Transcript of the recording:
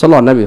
صلوا على النبي